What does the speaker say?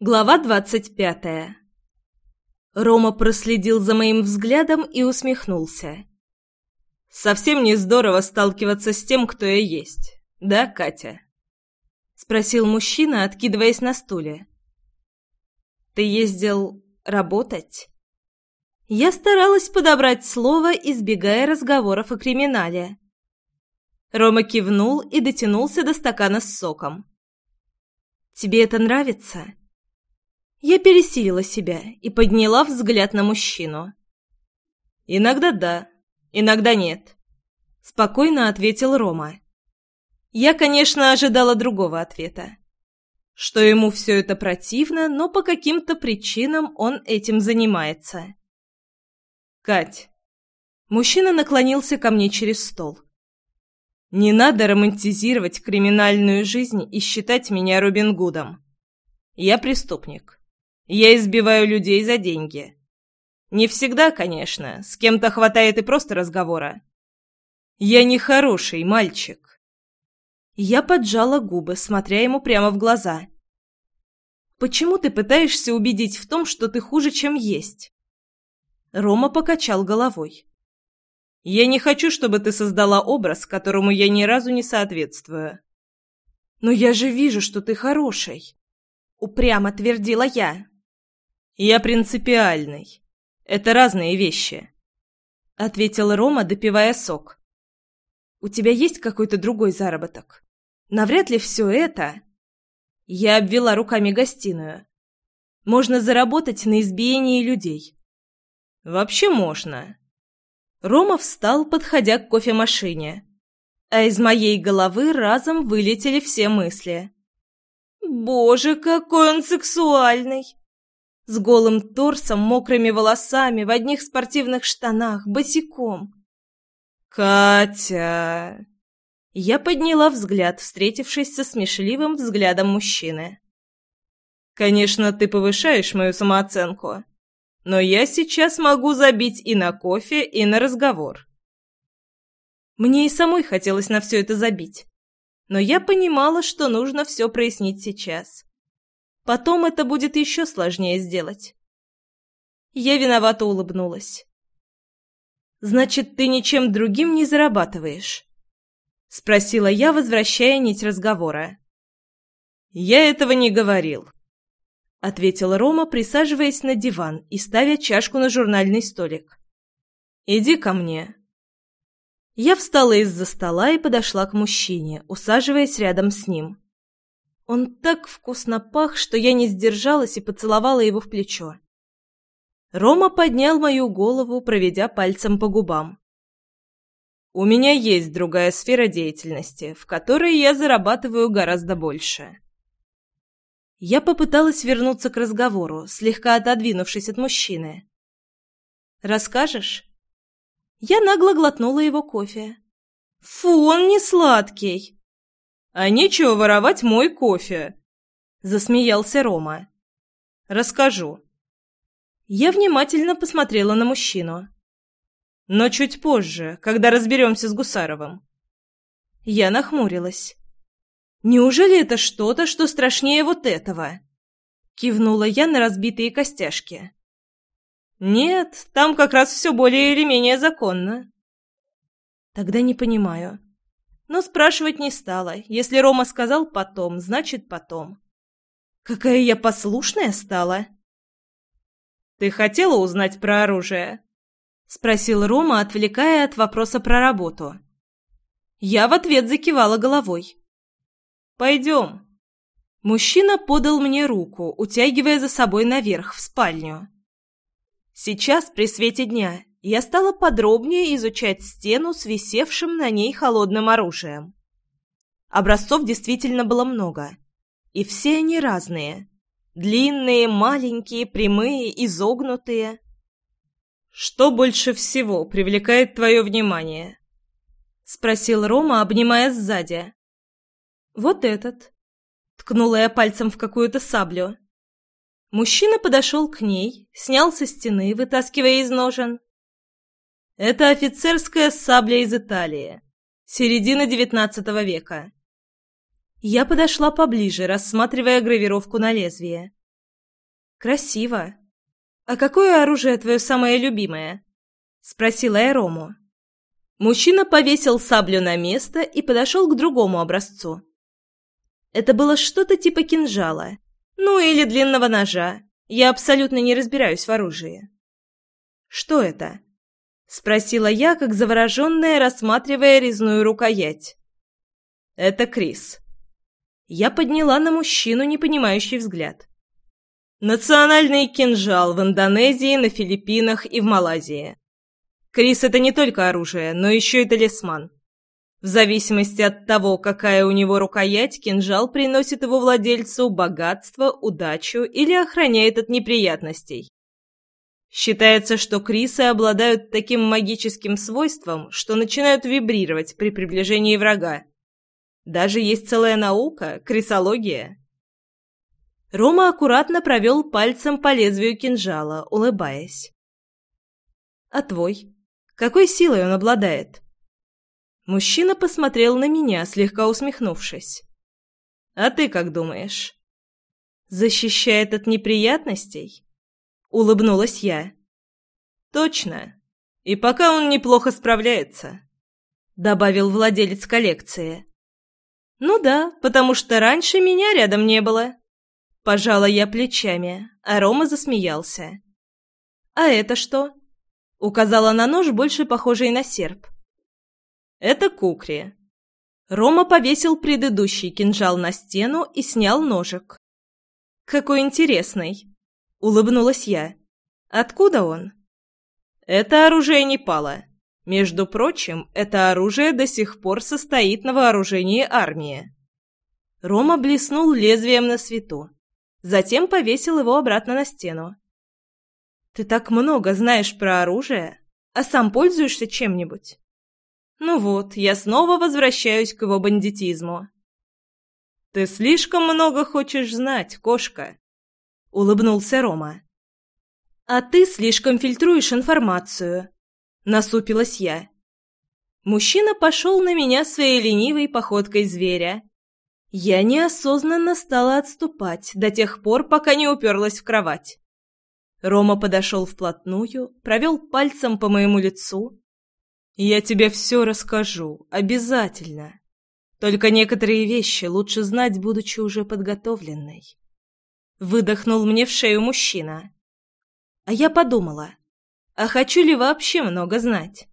Глава двадцать пятая Рома проследил за моим взглядом и усмехнулся. «Совсем не здорово сталкиваться с тем, кто я есть. Да, Катя?» Спросил мужчина, откидываясь на стуле. «Ты ездил работать?» Я старалась подобрать слово, избегая разговоров о криминале. Рома кивнул и дотянулся до стакана с соком. «Тебе это нравится?» Я пересилила себя и подняла взгляд на мужчину. «Иногда да, иногда нет», — спокойно ответил Рома. Я, конечно, ожидала другого ответа. Что ему все это противно, но по каким-то причинам он этим занимается. «Кать». Мужчина наклонился ко мне через стол. «Не надо романтизировать криминальную жизнь и считать меня Робин Гудом. Я преступник. Я избиваю людей за деньги. Не всегда, конечно, с кем-то хватает и просто разговора. Я не хороший мальчик. Я поджала губы, смотря ему прямо в глаза. Почему ты пытаешься убедить в том, что ты хуже, чем есть? Рома покачал головой. Я не хочу, чтобы ты создала образ, которому я ни разу не соответствую. Но я же вижу, что ты хороший. Упрямо твердила я. «Я принципиальный. Это разные вещи», — ответил Рома, допивая сок. «У тебя есть какой-то другой заработок? Навряд ли все это...» Я обвела руками гостиную. «Можно заработать на избиении людей». «Вообще можно». Рома встал, подходя к кофемашине. А из моей головы разом вылетели все мысли. «Боже, какой он сексуальный!» С голым торсом, мокрыми волосами, в одних спортивных штанах, босиком. «Катя!» Я подняла взгляд, встретившись со смешливым взглядом мужчины. «Конечно, ты повышаешь мою самооценку, но я сейчас могу забить и на кофе, и на разговор». Мне и самой хотелось на все это забить, но я понимала, что нужно все прояснить сейчас. Потом это будет еще сложнее сделать. Я виновато улыбнулась. «Значит, ты ничем другим не зарабатываешь?» — спросила я, возвращая нить разговора. «Я этого не говорил», — ответил Рома, присаживаясь на диван и ставя чашку на журнальный столик. «Иди ко мне». Я встала из-за стола и подошла к мужчине, усаживаясь рядом с ним. Он так вкусно пах, что я не сдержалась и поцеловала его в плечо. Рома поднял мою голову, проведя пальцем по губам. «У меня есть другая сфера деятельности, в которой я зарабатываю гораздо больше». Я попыталась вернуться к разговору, слегка отодвинувшись от мужчины. «Расскажешь?» Я нагло глотнула его кофе. «Фу, он не сладкий!» «А нечего воровать мой кофе!» — засмеялся Рома. «Расскажу». Я внимательно посмотрела на мужчину. «Но чуть позже, когда разберемся с Гусаровым». Я нахмурилась. «Неужели это что-то, что страшнее вот этого?» Кивнула я на разбитые костяшки. «Нет, там как раз все более или менее законно». «Тогда не понимаю. Но спрашивать не стала. Если Рома сказал «потом», значит «потом». Какая я послушная стала! «Ты хотела узнать про оружие?» — спросил Рома, отвлекая от вопроса про работу. Я в ответ закивала головой. «Пойдем». Мужчина подал мне руку, утягивая за собой наверх, в спальню. Сейчас, при свете дня, я стала подробнее изучать стену с висевшим на ней холодным оружием. Образцов действительно было много. И все они разные. Длинные, маленькие, прямые, изогнутые. «Что больше всего привлекает твое внимание?» — спросил Рома, обнимая сзади. «Вот этот». Ткнула я пальцем в какую-то саблю. Мужчина подошел к ней, снял со стены, вытаскивая из ножен, это офицерская сабля из Италии. Середина девятнадцатого века. Я подошла поближе, рассматривая гравировку на лезвие. «Красиво. А какое оружие твое самое любимое?» — спросила я Рому. Мужчина повесил саблю на место и подошел к другому образцу. Это было что-то типа кинжала. Ну, или длинного ножа. Я абсолютно не разбираюсь в оружии. «Что это?» — спросила я, как завороженная, рассматривая резную рукоять. «Это Крис». Я подняла на мужчину непонимающий взгляд. «Национальный кинжал в Индонезии, на Филиппинах и в Малайзии. Крис — это не только оружие, но еще и талисман. В зависимости от того, какая у него рукоять, кинжал приносит его владельцу богатство, удачу или охраняет от неприятностей. Считается, что крисы обладают таким магическим свойством, что начинают вибрировать при приближении врага. Даже есть целая наука – крисология. Рома аккуратно провел пальцем по лезвию кинжала, улыбаясь. «А твой? Какой силой он обладает?» Мужчина посмотрел на меня, слегка усмехнувшись. «А ты как думаешь?» «Защищает от неприятностей?» Улыбнулась я. «Точно. И пока он неплохо справляется», — добавил владелец коллекции. «Ну да, потому что раньше меня рядом не было». Пожала я плечами, а Рома засмеялся. «А это что?» Указала на нож, больше похожий на серп. «Это кукри». Рома повесил предыдущий кинжал на стену и снял ножик. «Какой интересный!» — улыбнулась я. «Откуда он?» «Это оружие Непала. Между прочим, это оружие до сих пор состоит на вооружении армии». Рома блеснул лезвием на свету. Затем повесил его обратно на стену. «Ты так много знаешь про оружие, а сам пользуешься чем-нибудь?» «Ну вот, я снова возвращаюсь к его бандитизму». «Ты слишком много хочешь знать, кошка», — улыбнулся Рома. «А ты слишком фильтруешь информацию», — насупилась я. Мужчина пошел на меня своей ленивой походкой зверя. Я неосознанно стала отступать до тех пор, пока не уперлась в кровать. Рома подошел вплотную, провел пальцем по моему лицу. «Я тебе все расскажу, обязательно. Только некоторые вещи лучше знать, будучи уже подготовленной». Выдохнул мне в шею мужчина. А я подумала, а хочу ли вообще много знать?